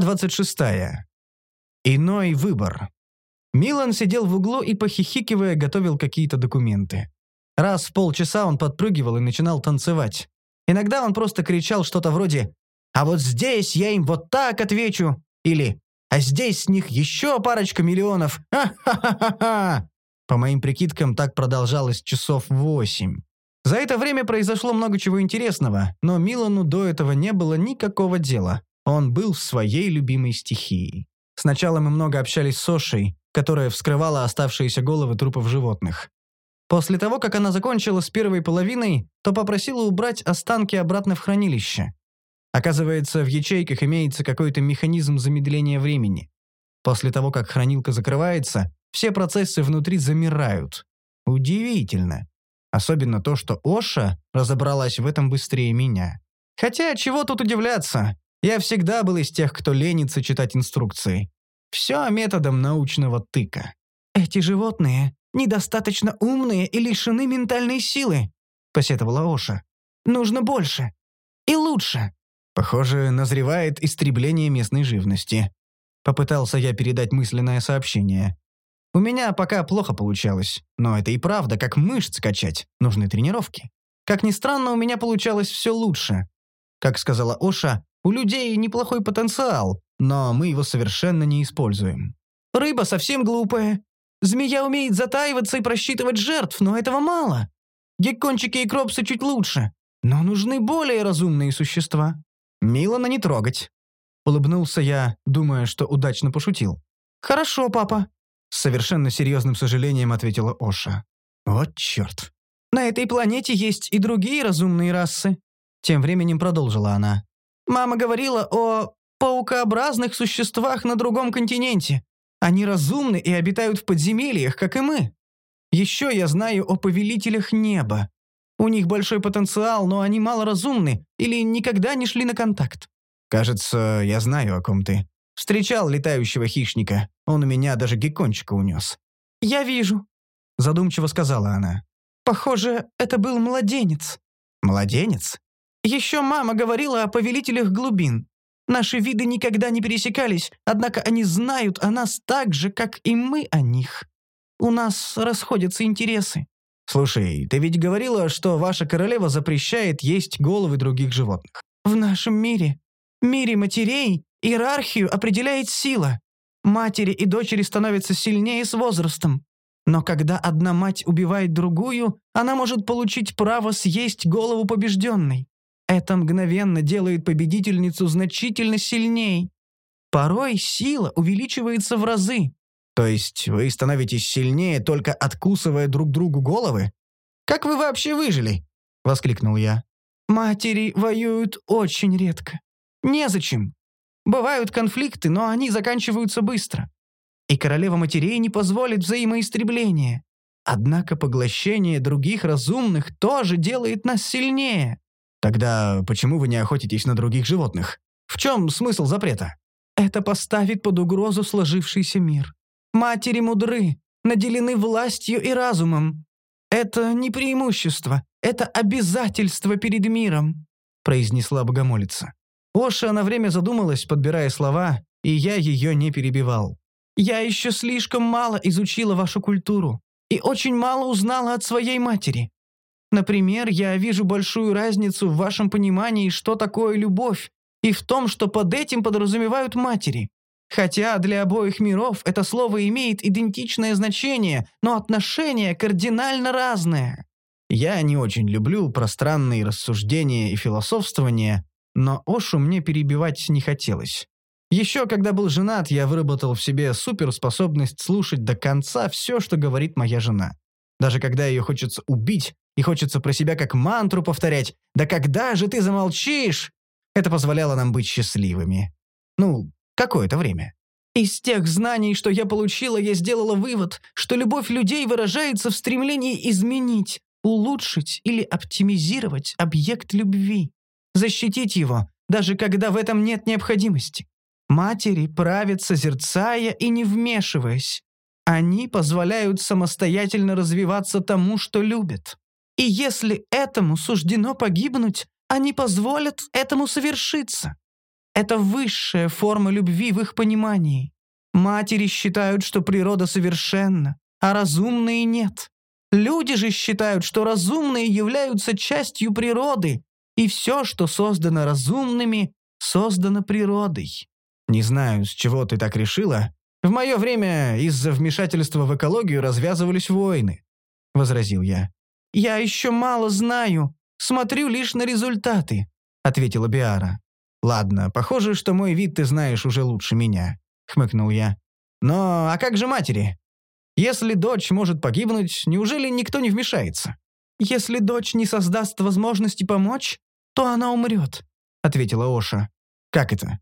двадцать шестая. Иной выбор. Милан сидел в углу и, похихикивая, готовил какие-то документы. Раз в полчаса он подпрыгивал и начинал танцевать. Иногда он просто кричал что-то вроде «А вот здесь я им вот так отвечу» или «А здесь с них еще парочка миллионов! Ха-ха-ха-ха!» По моим прикидкам, так продолжалось часов восемь. За это время произошло много чего интересного, но Милану до этого не было никакого дела. Он был в своей любимой стихии. Сначала мы много общались с Ошей, которая вскрывала оставшиеся головы трупов животных. После того, как она закончила с первой половиной, то попросила убрать останки обратно в хранилище. Оказывается, в ячейках имеется какой-то механизм замедления времени. После того, как хранилка закрывается, все процессы внутри замирают. Удивительно. Особенно то, что Оша разобралась в этом быстрее меня. Хотя, чего тут удивляться? Я всегда был из тех, кто ленится читать инструкции. Все методом научного тыка. «Эти животные недостаточно умные и лишены ментальной силы», — посетовала Оша. «Нужно больше. И лучше». Похоже, назревает истребление местной живности. Попытался я передать мысленное сообщение. У меня пока плохо получалось, но это и правда, как мышц качать, нужны тренировки. Как ни странно, у меня получалось все лучше. Как сказала Оша, у людей неплохой потенциал, но мы его совершенно не используем. Рыба совсем глупая. Змея умеет затаиваться и просчитывать жертв, но этого мало. Геккончики и кропсы чуть лучше, но нужны более разумные существа. Милана не трогать. Улыбнулся я, думая, что удачно пошутил. «Хорошо, папа», — с совершенно серьезным сожалением ответила Оша. «Вот черт. На этой планете есть и другие разумные расы», — тем временем продолжила она. Мама говорила о паукообразных существах на другом континенте. Они разумны и обитают в подземельях, как и мы. Еще я знаю о повелителях неба. У них большой потенциал, но они малоразумны или никогда не шли на контакт. Кажется, я знаю, о ком ты. Встречал летающего хищника. Он у меня даже геккончика унес. Я вижу, задумчиво сказала она. Похоже, это был младенец. Младенец? Еще мама говорила о повелителях глубин. Наши виды никогда не пересекались, однако они знают о нас так же, как и мы о них. У нас расходятся интересы». «Слушай, ты ведь говорила, что ваша королева запрещает есть головы других животных». «В нашем мире, мире матерей, иерархию определяет сила. Матери и дочери становятся сильнее с возрастом. Но когда одна мать убивает другую, она может получить право съесть голову побежденной. Это мгновенно делает победительницу значительно сильней. Порой сила увеличивается в разы. То есть вы становитесь сильнее, только откусывая друг другу головы? Как вы вообще выжили? Воскликнул я. Матери воюют очень редко. Незачем. Бывают конфликты, но они заканчиваются быстро. И королева матерей не позволит взаимоистребления. Однако поглощение других разумных тоже делает нас сильнее. Тогда почему вы не охотитесь на других животных? В чем смысл запрета? Это поставит под угрозу сложившийся мир. Матери мудры, наделены властью и разумом. Это не преимущество, это обязательство перед миром», — произнесла богомолица. Оша на время задумалась, подбирая слова, и я ее не перебивал. «Я еще слишком мало изучила вашу культуру и очень мало узнала от своей матери. Например, я вижу большую разницу в вашем понимании, что такое любовь, и в том, что под этим подразумевают матери. Хотя для обоих миров это слово имеет идентичное значение, но отношения кардинально разные. Я не очень люблю пространные рассуждения и философствования, но Ошу мне перебивать не хотелось. Еще когда был женат, я выработал в себе суперспособность слушать до конца все, что говорит моя жена. Даже когда ее хочется убить, и хочется про себя как мантру повторять «Да когда же ты замолчишь?» Это позволяло нам быть счастливыми. Ну, какое-то время. Из тех знаний, что я получила, я сделала вывод, что любовь людей выражается в стремлении изменить, улучшить или оптимизировать объект любви, защитить его, даже когда в этом нет необходимости. Матери правят созерцая и не вмешиваясь. Они позволяют самостоятельно развиваться тому, что любят. И если этому суждено погибнуть, они позволят этому совершиться. Это высшая форма любви в их понимании. Матери считают, что природа совершенна, а разумные нет. Люди же считают, что разумные являются частью природы, и все, что создано разумными, создано природой. Не знаю, с чего ты так решила. В мое время из-за вмешательства в экологию развязывались войны, — возразил я. Я еще мало знаю, смотрю лишь на результаты, — ответила Биара. Ладно, похоже, что мой вид ты знаешь уже лучше меня, — хмыкнул я. Но а как же матери? Если дочь может погибнуть, неужели никто не вмешается? Если дочь не создаст возможности помочь, то она умрет», — ответила Оша. «Как это?»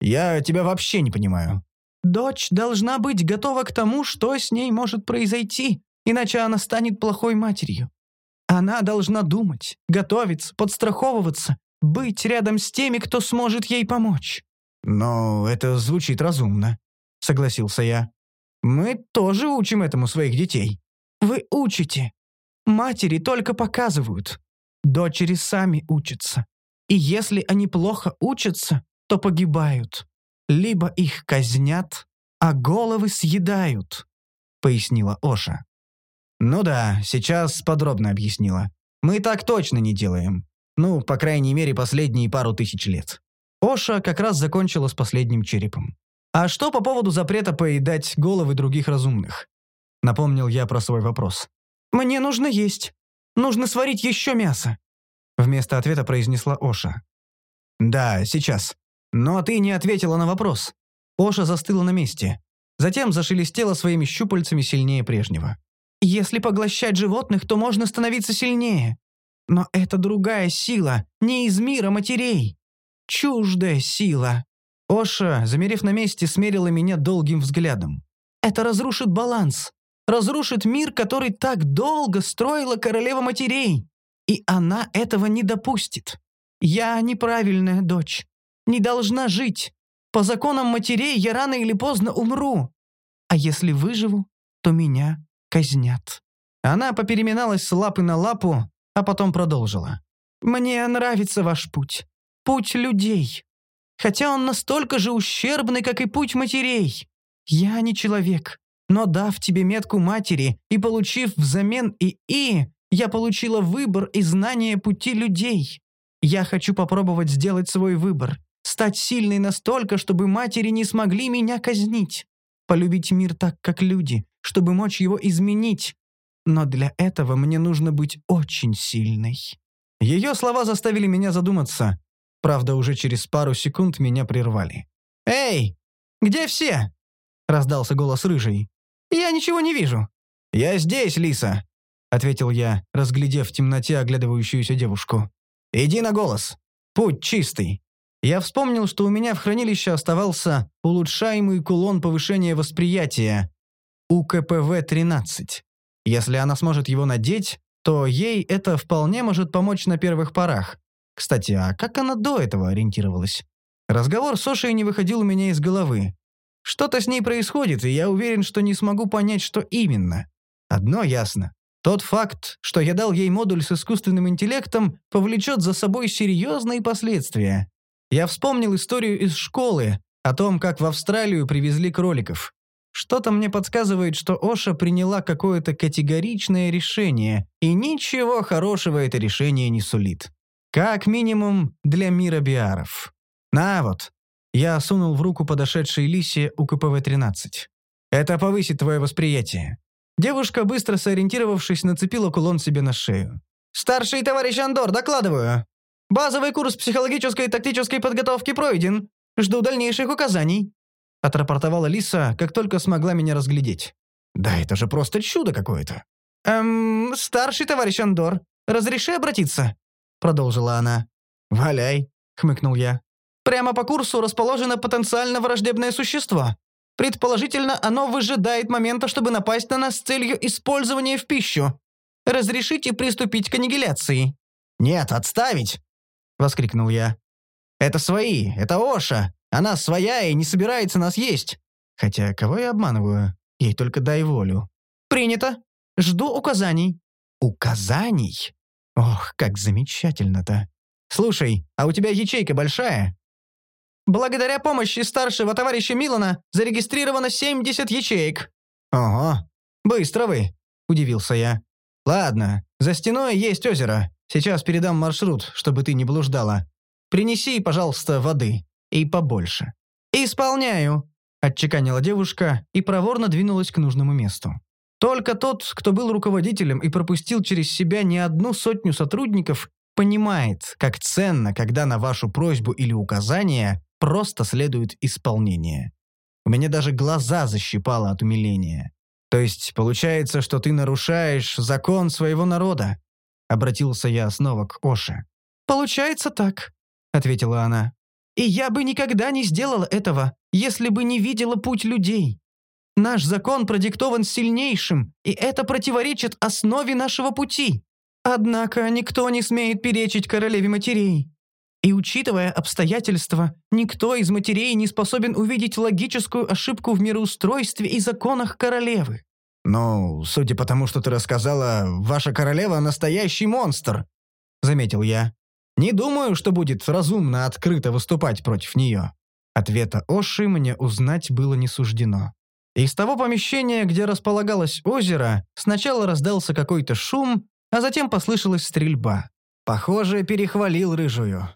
«Я тебя вообще не понимаю». «Дочь должна быть готова к тому, что с ней может произойти, иначе она станет плохой матерью. Она должна думать, готовиться, подстраховываться, быть рядом с теми, кто сможет ей помочь». «Но это звучит разумно», — согласился я. «Мы тоже учим этому своих детей». «Вы учите. Матери только показывают. Дочери сами учатся. И если они плохо учатся, то погибают. Либо их казнят, а головы съедают», — пояснила Оша. «Ну да, сейчас подробно объяснила. Мы так точно не делаем. Ну, по крайней мере, последние пару тысяч лет». Оша как раз закончила с последним черепом. «А что по поводу запрета поедать головы других разумных?» Напомнил я про свой вопрос. «Мне нужно есть. Нужно сварить еще мясо», — вместо ответа произнесла Оша. «Да, сейчас. Но ты не ответила на вопрос». Оша застыла на месте. Затем зашелестела своими щупальцами сильнее прежнего. «Если поглощать животных, то можно становиться сильнее. Но это другая сила, не из мира матерей. Чуждая сила». Оша, замерев на месте, смерила меня долгим взглядом. «Это разрушит баланс разрушит мир, который так долго строила королева матерей. И она этого не допустит. Я неправильная дочь. Не должна жить. По законам матерей я рано или поздно умру. А если выживу, то меня казнят». Она попереминалась с лапы на лапу, а потом продолжила. «Мне нравится ваш путь. Путь людей. Хотя он настолько же ущербный, как и путь матерей. Я не человек. Но дав тебе метку матери и получив взамен ИИ, я получила выбор и знание пути людей. Я хочу попробовать сделать свой выбор, стать сильной настолько, чтобы матери не смогли меня казнить. Полюбить мир так, как люди, чтобы мочь его изменить. Но для этого мне нужно быть очень сильной». Ее слова заставили меня задуматься. Правда, уже через пару секунд меня прервали. «Эй, где все?» — раздался голос рыжий. «Я ничего не вижу». «Я здесь, Лиса», — ответил я, разглядев в темноте оглядывающуюся девушку. «Иди на голос. Путь чистый». Я вспомнил, что у меня в хранилище оставался улучшаемый кулон повышения восприятия УКПВ-13. Если она сможет его надеть, то ей это вполне может помочь на первых порах. Кстати, а как она до этого ориентировалась? Разговор с Ошей не выходил у меня из головы. Что-то с ней происходит, и я уверен, что не смогу понять, что именно. Одно ясно. Тот факт, что я дал ей модуль с искусственным интеллектом, повлечет за собой серьезные последствия. Я вспомнил историю из школы о том, как в Австралию привезли кроликов. Что-то мне подсказывает, что Оша приняла какое-то категоричное решение, и ничего хорошего это решение не сулит. Как минимум для мира биаров. На вот, я сунул в руку подошедшей Лисе УКПВ-13. «Это повысит твое восприятие». Девушка, быстро сориентировавшись, нацепила кулон себе на шею. «Старший товарищ Андор, докладываю. Базовый курс психологической и тактической подготовки пройден. Жду дальнейших указаний», — отрапортовала Лиса, как только смогла меня разглядеть. «Да это же просто чудо какое-то». «Эм, старший товарищ Андор, разреши обратиться?» — продолжила она. «Валяй», — хмыкнул я. Прямо по курсу расположено потенциально враждебное существо. Предположительно, оно выжидает момента, чтобы напасть на нас с целью использования в пищу. Разрешите приступить к аннигиляции». «Нет, отставить!» — воскликнул я. «Это свои, это Оша. Она своя и не собирается нас есть. Хотя, кого я обманываю? Ей только дай волю». «Принято. Жду указаний». «Указаний? Ох, как замечательно-то. Слушай, а у тебя ячейка большая?» Благодаря помощи старшего товарища Милана зарегистрировано 70 ячеек». «Ого, быстро вы», — удивился я. «Ладно, за стеной есть озеро. Сейчас передам маршрут, чтобы ты не блуждала. Принеси, пожалуйста, воды. И побольше». «Исполняю», — отчеканила девушка и проворно двинулась к нужному месту. Только тот, кто был руководителем и пропустил через себя не одну сотню сотрудников, понимает, как ценно, когда на вашу просьбу или указание просто следует исполнение. У меня даже глаза защипало от умиления. То есть получается, что ты нарушаешь закон своего народа? Обратился я снова к Оше. Получается так, ответила она. И я бы никогда не сделала этого, если бы не видела путь людей. Наш закон продиктован сильнейшим, и это противоречит основе нашего пути. Однако никто не смеет перечить королеве матерей. И учитывая обстоятельства, никто из матерей не способен увидеть логическую ошибку в мироустройстве и законах королевы. «Ну, судя по тому, что ты рассказала, ваша королева — настоящий монстр», — заметил я. «Не думаю, что будет разумно открыто выступать против нее». Ответа Оши мне узнать было не суждено. Из того помещения, где располагалось озеро, сначала раздался какой-то шум, а затем послышалась стрельба. Похоже, перехвалил рыжую.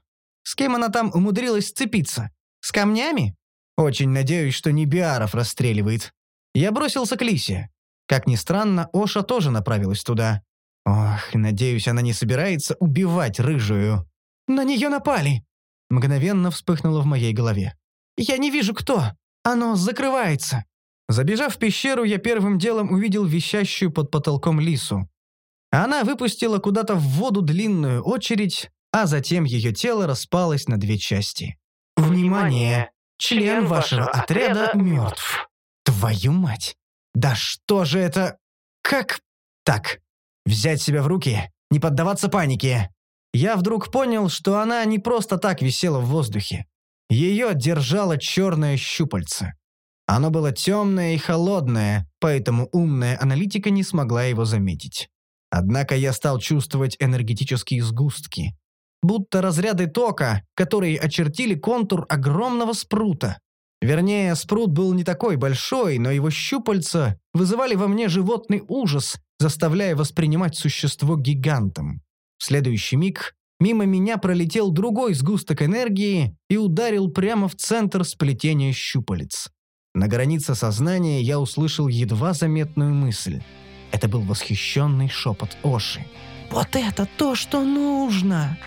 С кем она там умудрилась сцепиться? С камнями? Очень надеюсь, что не Биаров расстреливает. Я бросился к Лисе. Как ни странно, Оша тоже направилась туда. Ох, надеюсь, она не собирается убивать рыжую. На нее напали. Мгновенно вспыхнуло в моей голове. Я не вижу, кто. Оно закрывается. Забежав в пещеру, я первым делом увидел висящую под потолком лису. Она выпустила куда-то в воду длинную очередь, а затем ее тело распалось на две части. «Внимание! Член вашего отряда мертв!» «Твою мать! Да что же это... Как... Так, взять себя в руки, не поддаваться панике!» Я вдруг понял, что она не просто так висела в воздухе. Ее держало черное щупальце. Оно было темное и холодное, поэтому умная аналитика не смогла его заметить. Однако я стал чувствовать энергетические сгустки будто разряды тока, которые очертили контур огромного спрута. Вернее, спрут был не такой большой, но его щупальца вызывали во мне животный ужас, заставляя воспринимать существо гигантом. В следующий миг мимо меня пролетел другой сгусток энергии и ударил прямо в центр сплетения щупалец. На границе сознания я услышал едва заметную мысль. Это был восхищенный шепот Оши. «Вот это то, что нужно!»